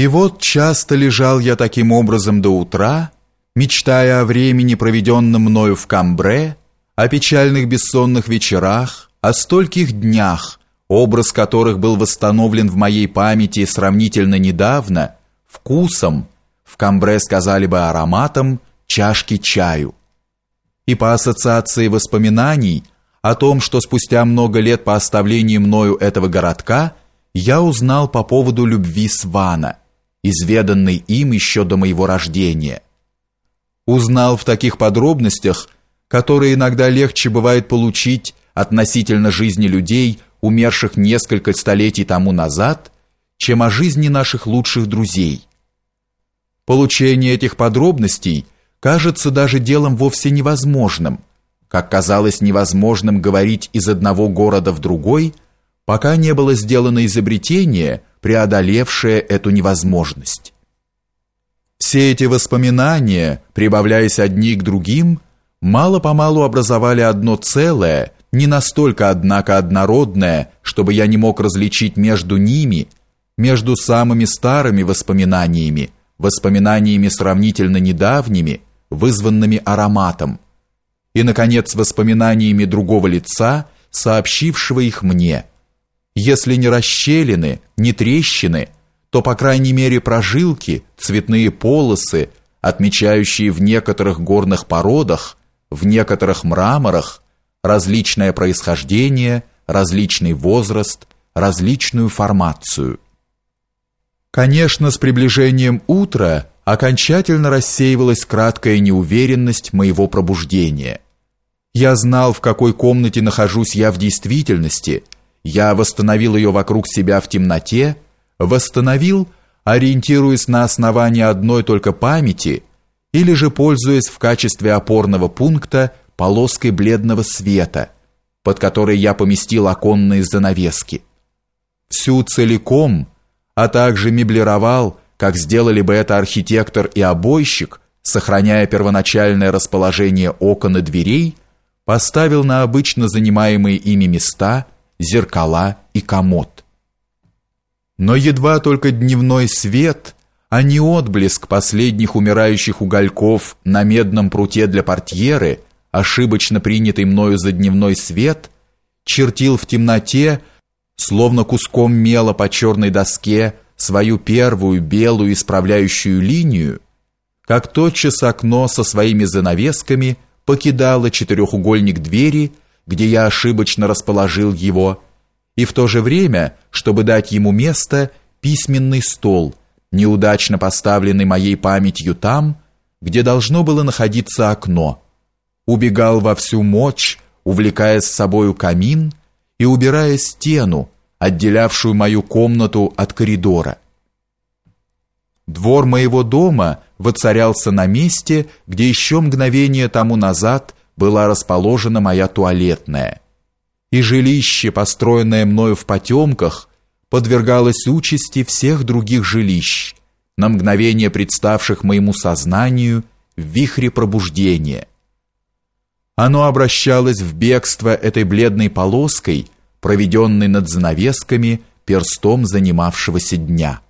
И вот часто лежал я таким образом до утра, мечтая о времени, проведенном мною в Камбре, о печальных бессонных вечерах, о стольких днях, образ которых был восстановлен в моей памяти сравнительно недавно, вкусом, в Камбре сказали бы ароматом, чашки чаю. И по ассоциации воспоминаний о том, что спустя много лет по оставлении мною этого городка я узнал по поводу любви Свана, изведанной им еще до моего рождения. Узнал в таких подробностях, которые иногда легче бывает получить относительно жизни людей, умерших несколько столетий тому назад, чем о жизни наших лучших друзей. Получение этих подробностей кажется даже делом вовсе невозможным, как казалось невозможным говорить из одного города в другой, пока не было сделано изобретение – преодолевшее эту невозможность. Все эти воспоминания, прибавляясь одни к другим, мало-помалу образовали одно целое, не настолько, однако, однородное, чтобы я не мог различить между ними, между самыми старыми воспоминаниями, воспоминаниями сравнительно недавними, вызванными ароматом, и, наконец, воспоминаниями другого лица, сообщившего их мне – если не расщелины, не трещины, то, по крайней мере, прожилки, цветные полосы, отмечающие в некоторых горных породах, в некоторых мраморах, различное происхождение, различный возраст, различную формацию. Конечно, с приближением утра окончательно рассеивалась краткая неуверенность моего пробуждения. Я знал, в какой комнате нахожусь я в действительности – я восстановил ее вокруг себя в темноте, восстановил, ориентируясь на основании одной только памяти или же пользуясь в качестве опорного пункта полоской бледного света, под которой я поместил оконные занавески. Всю целиком, а также меблировал, как сделали бы это архитектор и обойщик, сохраняя первоначальное расположение окон и дверей, поставил на обычно занимаемые ими места – зеркала и комод. Но едва только дневной свет, а не отблеск последних умирающих угольков на медном пруте для портьеры, ошибочно принятый мною за дневной свет, чертил в темноте, словно куском мела по черной доске, свою первую белую исправляющую линию, как тотчас окно со своими занавесками покидало четырехугольник двери где я ошибочно расположил его, и в то же время, чтобы дать ему место, письменный стол, неудачно поставленный моей памятью там, где должно было находиться окно, убегал во всю мощь, увлекая с собою камин и убирая стену, отделявшую мою комнату от коридора. Двор моего дома воцарялся на месте, где еще мгновение тому назад была расположена моя туалетная, и жилище, построенное мною в потемках, подвергалось участи всех других жилищ, на мгновение представших моему сознанию в вихре пробуждения. Оно обращалось в бегство этой бледной полоской, проведенной над занавесками перстом занимавшегося дня.